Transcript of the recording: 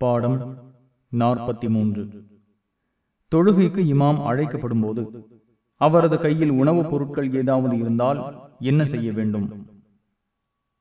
பாடம் நாற்பத்தி மூன்று தொழுகைக்கு இமாம் அழைக்கப்படும் போது அவரது கையில் உணவுப் பொருட்கள் ஏதாவது இருந்தால் என்ன செய்ய வேண்டும்?